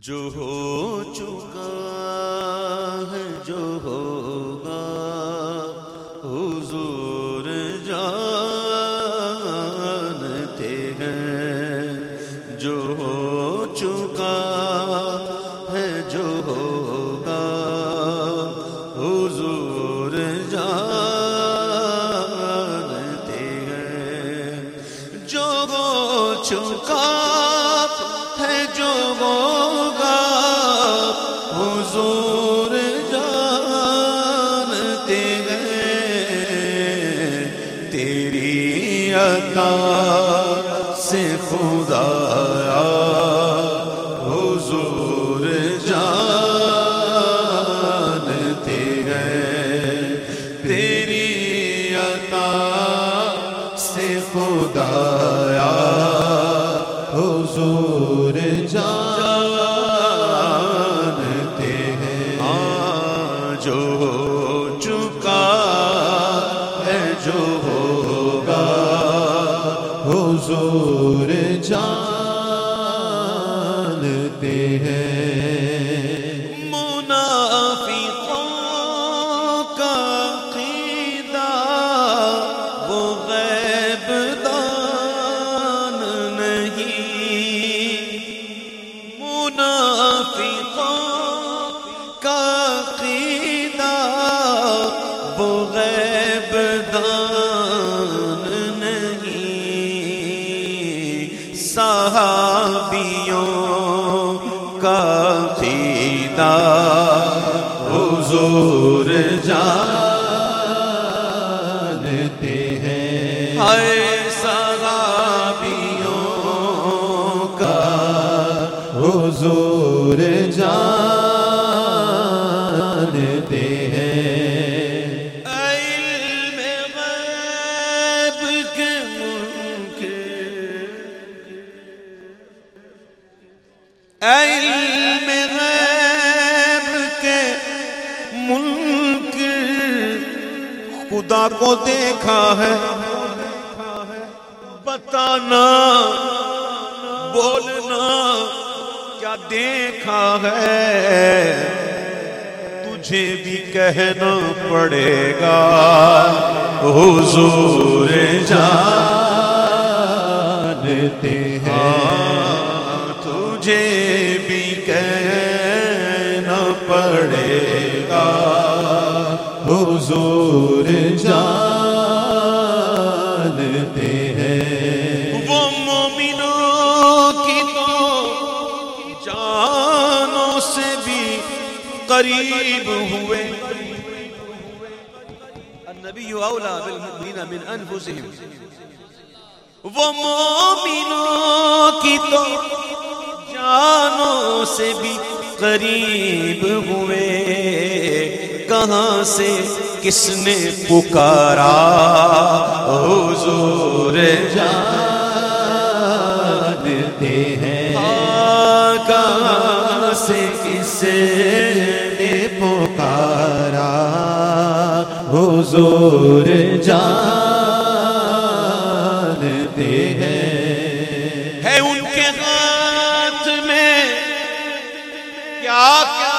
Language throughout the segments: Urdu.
جو ہو چکا ہے جو ہو عطا سے خدا حضور جانتے ہیں، تیری عطا سے خدایا حضور جانتے ہیں۔ جو چکا صحابیوں کا عقیدہ خدا کو دیکھا ہے۔ بتانا، بولنا، کیا دیکھا ہے؟ تجھے بھی کہنا پڑے گا، حضور جانتے ہیں۔ تجھے بھی کہنا پڑے گا، حضور جانتے ہیں۔ وہ مومنوں کی تو جانوں سے بھی قریب ہوئے۔ النبی اولا بالمؤمنین من انفسهم وہ مومنوں کی تو جانوں سے بھی قریب ہوئے۔ کہاں سے کس نے پکارا؟ حضور جانتے ہیں۔ کہاں سے کس نے پکارا؟ حضور جانتے ہیں۔ ہے ان کے ہاتھ میں کیا کیا؟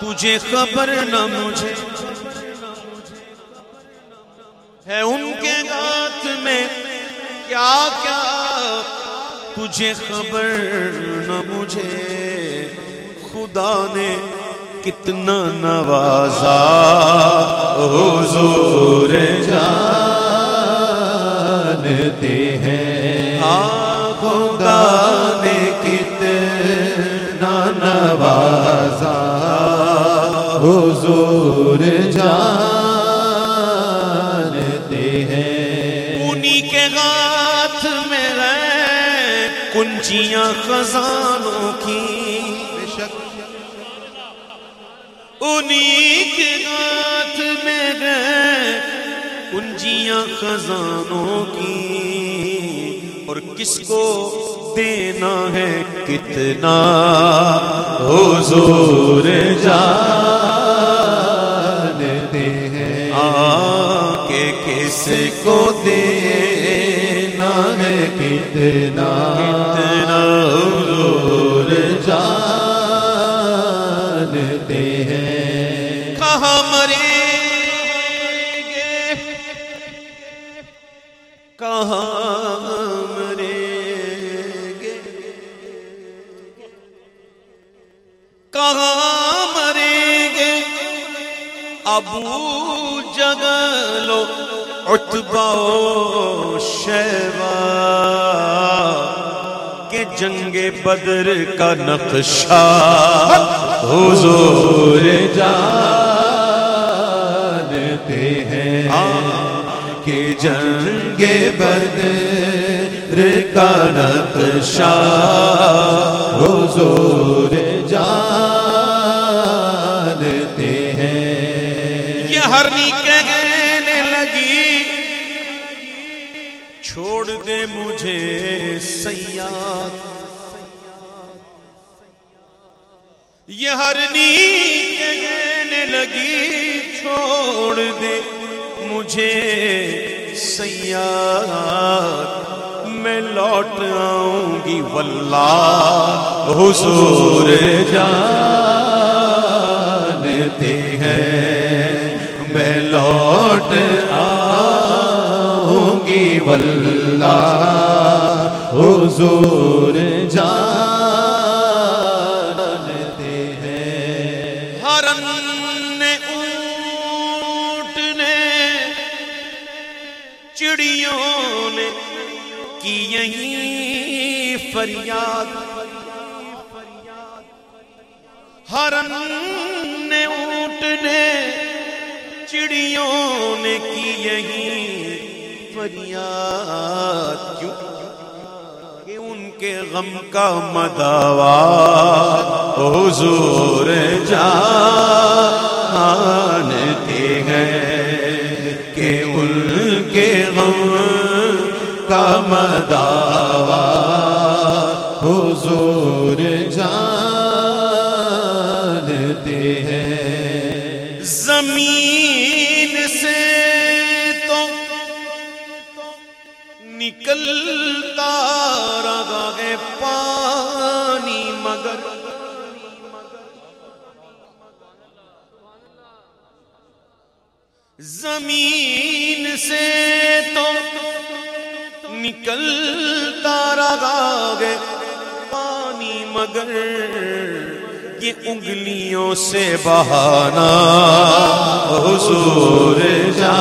تجھے خبر نہ مجھے۔ ہے ان کے ہاتھ میں کیا کیا؟ تجھے خبر نہ مجھے۔ خدا نے کتنا نوازا۔ حضور جانتے ہیں۔ ہاں، خدا نے کتنا نوازا۔ حضور جانتے ہیں کے ہاتھ میں ہے کنچیاں خزانوں کی۔ انہی کے ہاتھ میں ہے کنجیاں خزانوں کی۔ اور کس کو دینا ہے؟ کتنا حضور جانتے ہیں آ کے کس کو کتنا حضور جانتے ہیں۔ کہاں مریں گے؟ کہاں مریں گے؟ کہاں مریں گے؟ ابو جگلو اتباؤ جنگ بدر کا نقشہ حضور جانتے ہیں کہ جنگ بدر کا نقشہ حضور جانتے ہیں یہ ہرنی کہنے لگی، چھوڑ دے مجھے سیاد یہ ہرنی کہنے لگی، چھوڑ دے مجھے سیاد میں لوٹ آؤں گی واللہ، حضور جانتے ہیں۔ میں لوٹ آؤں گی واللہ، حضور جانتے چڑیوں نے کی یہی فریاد۔ ہرن نے اونٹ نے چڑیوں نے کی یہی فریاد۔ کیوں؟ کہ ان کے غم کا مداوا حضور جانتے کا مداوا حضور جانتے ہیں۔ زمین سے تو نکلتا رہا ہے پانی مگر زمین سے تو نکلتا رہا ہے پانی مگر یہ انگلیوں سے بہانا حضور جانتے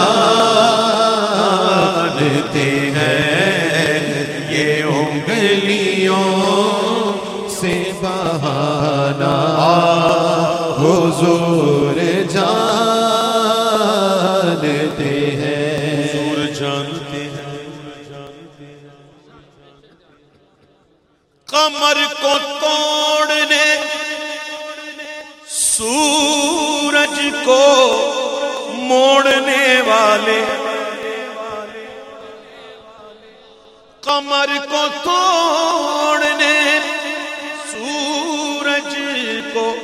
ہیں یہ انگلیوں سے بہانا حضور جانتے کمر کو توڑنے، سورج کو موڑنے والے۔ کمر کو توڑنے، سورج کو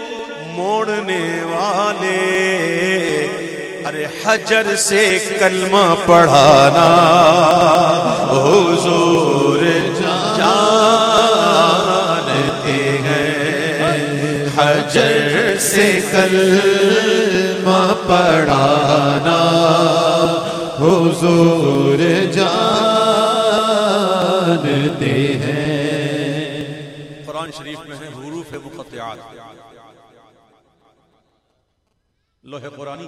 موڑنے والے۔ ارے حجر سے کلمہ پڑھانا، حضور حجر سے کلمہ پڑھانا، حضور جانتے ہیں۔ قرآن شریف میں ہے حروف مقطعات۔ لوح قرآنی۔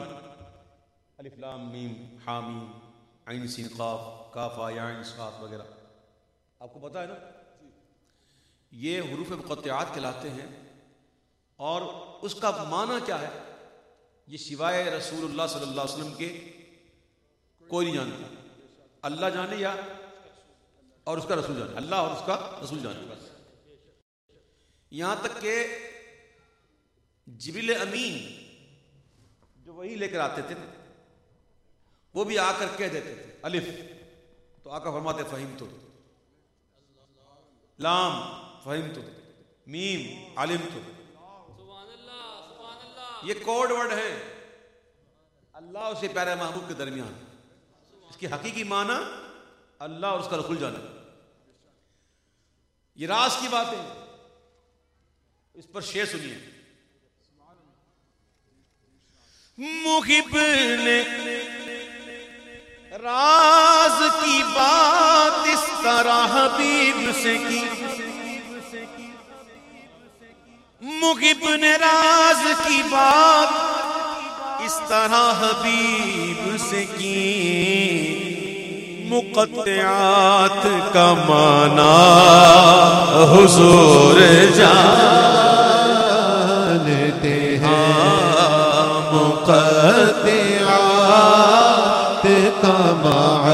الف لام میم، حامیم، عین سین قاف، کاف یا عین صاد وغیرہ۔ آپ کو پتا ہے نا؟ یہ حروف مقطعات کہلاتے ہیں اور اس کا معنی کیا ہے؟ یہ سوائے رسول اللہ صلی اللہ علیہ وسلم کے کوئی نہیں جانتا۔ اللہ جانے یا اور اس کا رسول جانے۔ اللہ اور اس کا رسول جانے۔ یہاں تک کہ جبل امین جو وہی لے کر آتے تھے نا وہ بھی آ کر کہہ دیتے تھے، الف۔ تو آ کر فرماتے فہیم تو لام فہیم تو میم عالم تو یہ کوڈ ورڈ ہے۔ اللہ اور پیارے محبوب کے درمیان۔ اس کی حقیقی معنی اللہ اور اس کا رسول جانا۔ یہ راز کی بات ہے۔ اس پر شیر سنیے۔ محب نے راز کی بات اس طرح حبیب سے کی۔ محب نے راز کی بات اس طرح حبیب سے کی۔ مقطعات کا مانا حضور جانتے ہیں۔ مقطعات کا معنی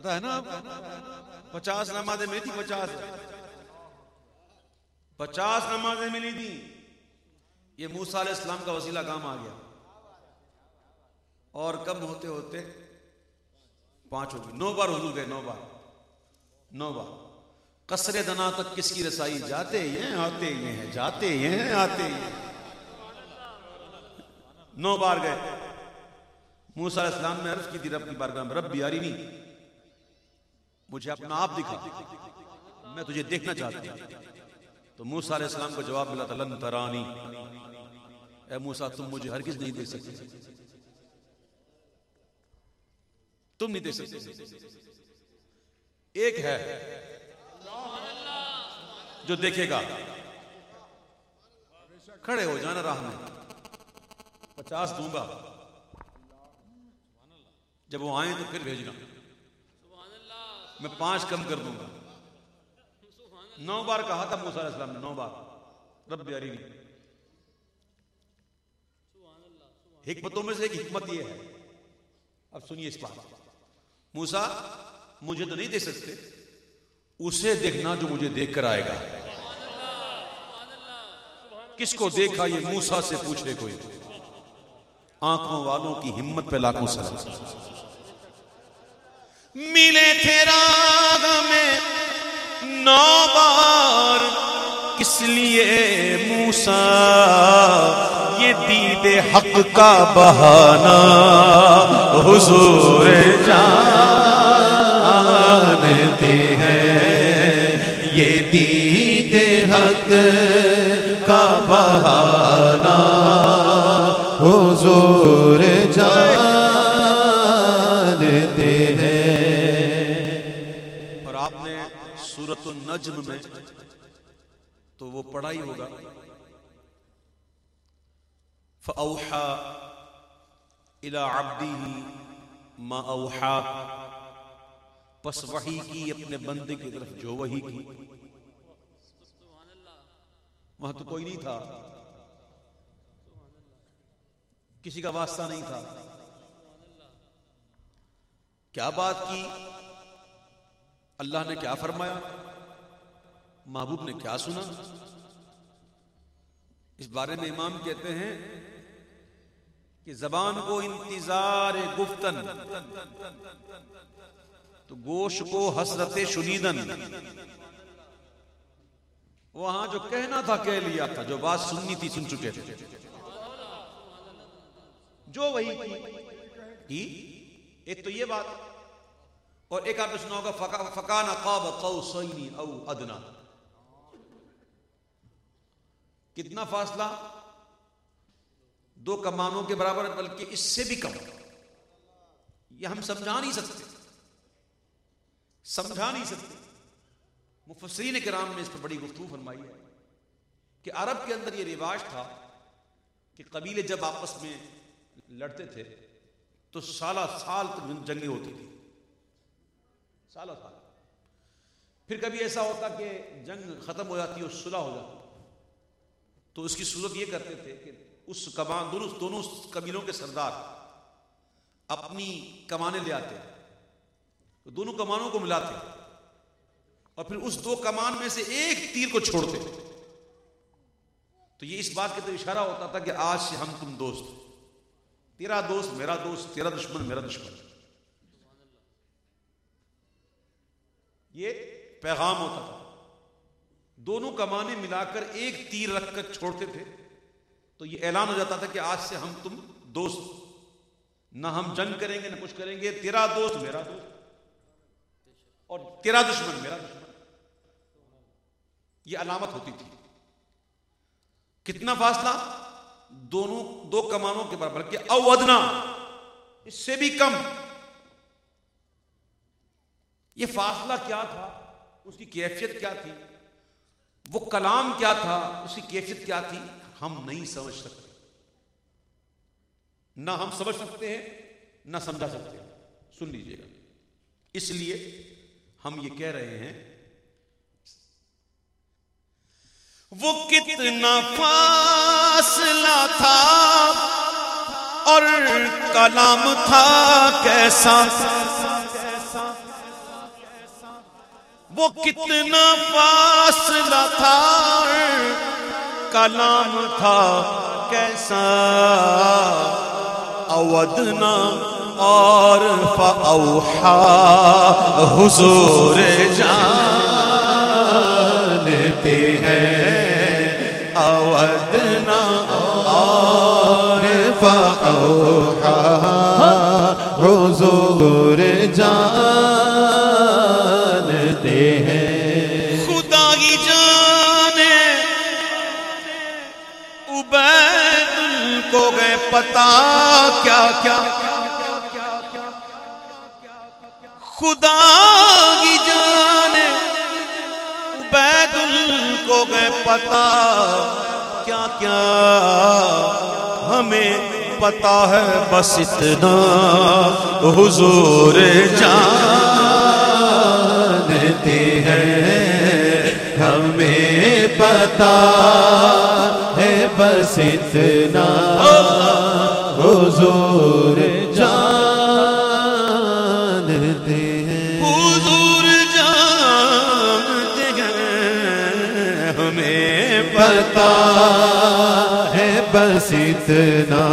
پتا ہے نا؟ پچاس نمازیں ملی تھی، پچاس۔ پچاس نمازیں ملی تھی۔ یہ موسا علیہ السلام کا وسیلہ کام آ گیا۔ اور کم ہوتے ہوتے پانچ ہو گئی نو بار حضور گئے، نو بار۔ نو بار۔ کسرے دنا تک کس کی رسائی؟ جاتے ہی ہیں، آتے ہی ہیں، جاتے ہی ہیں، آتے ہی ہیں۔ نو بار گئے۔ موسا علیہ السلام نے عرض کی تھی، رب کی بارگاہ میں، رب بیاری نہیں۔ مجھے اپنا آپ دکھا۔ میں تجھے دیکھنا چاہتا ہوں۔ تو موسا علیہ السلام کو جواب ملا تھا، لن ترانی۔ اے موسا تم مجھے ہرگز نہیں دیکھ سکتے۔ تم نہیں دیکھ سکتے۔ ایک ہے جو دیکھے گا۔ کھڑے ہو جانا راہ میں۔ پچاس دوں گا۔ جب وہ آئیں تو پھر بھیجنا۔ میں پانچ کم کر دوں گا۔ نو بار کہا تھا موسیٰ علیہ السلام نے، نو بار۔ رب بیاری حکمتوں میں سے ایک حکمت یہ ہے۔ اب سنیے اس بات۔ موسا مجھے تو نہیں دے سکتے۔ اسے دیکھنا جو مجھے دیکھ کر آئے گا۔ کس کو دیکھا یہ موسا سے پوچھے کوئی؟ آنکھوں والوں کی ہمت پہ لاکھوں سلام۔ ملے تھے راگ میں۔ نو بار کس لیے موسا یہ دید حق کا بہانا حضور جانتے ہیں۔ یہ دید حق سورت النجم میں تو وہ پڑھا ہی ہوگا۔ فَأَوْحَا إِلَىٰ عَبْدِهِ مَا أَوْحَا پس وحی کی اپنے بندے کی طرف جو وحی کی۔ وہاں تو کوئی نہیں تھا۔ کسی کا واسطہ نہیں تھا۔ کیا بات کی؟ اللہ نے کیا فرمایا؟ محبوب نے کیا سنا؟ اس بارے میں امام کہتے ہیں کہ زبان کو انتظار گفتن، تو گوش کو حسرت شنیدن۔ وہاں جو کہنا تھا کہہ لیا تھا، جو بات سننی تھی سن چکے تھے۔ جو وہی کی، ایک تو یہ بات، اور ایک آپ نے سنا ہوگا فکان قاب قوسین او ادنا۔ کتنا فاصلہ؟ دو کمانوں کے برابر، بلکہ اس سے بھی کم۔ یہ ہم سمجھا نہیں سکتے۔ سمجھا نہیں سکتے۔ مفسرین کرام نے اس پر بڑی گفتگو فرمائی ہے کہ عرب کے اندر یہ رواج تھا کہ قبیلے جب آپس میں لڑتے تھے، تو سالہ سال تک جنگیں ہوتی تھی سالہ سال۔ پھر کبھی ایسا ہوتا کہ جنگ ختم ہو جاتی اور صلح ہو جاتی۔ تو اس کی صورت یہ کرتے تھے کہ اس کمان دونوں دونوں قبیلوں کے سردار اپنی کمانیں لے آتے تو دونوں کمانوں کو ملاتے اور پھر اس دو کمان میں سے ایک تیر کو چھوڑتے تو یہ اس بات کے تو اشارہ ہوتا تھا کہ آج سے ہم تم دوست تیرا دوست میرا دوست، تیرا دشمن میرا دشمن۔ یہ پیغام ہوتا تھا۔ دونوں کمانے ملا کر ایک تیر رکھ کر چھوڑتے تھے۔ تو یہ اعلان ہو جاتا تھا کہ آج سے ہم تم دوست، نہ ہم جنگ کریں گے، نہ کچھ کریں گے۔ تیرا دوست میرا دوست۔ اور تیرا دشمن میرا دشمن۔ یہ علامت ہوتی تھی۔ کتنا فاصلہ؟ دونوں، دو کمانوں کے برابر۔ کہ اودنا، اس سے بھی کم۔ یہ فاصلہ کیا تھا؟ اس کی کیفیت کیا تھی؟ وہ کلام کیا تھا، اس کی کیفیت کیا تھی، ہم نہیں سمجھ سکتے۔ نہ ہم سمجھ سکتے ہیں، نہ سمجھا سکتے ہیں۔ سن لیجیے گا۔ اس لیے ہم یہ کہہ رہے ہیں، وہ کتنا فاصلہ تھا اور کلام تھا کیسا؟ وہ کتنا فاصلہ تھا۔ کلام تھا کیسا؟ اودنا اور فاوحا۔ حضور جانتے ہیں۔ اودنا اور فاوحا۔ حضور جانتے پتا کیا کیا خدا کی جانے عبید کو گئے پتا کیا کیا ہمیں پتا ہے، بس اتنا حضور جانتے ہیں، ہمیں پتا بس اتنا حضور جانتے ہیں۔ حضور جانتے ہیں۔ ہمیں پتا ہے بس اتنا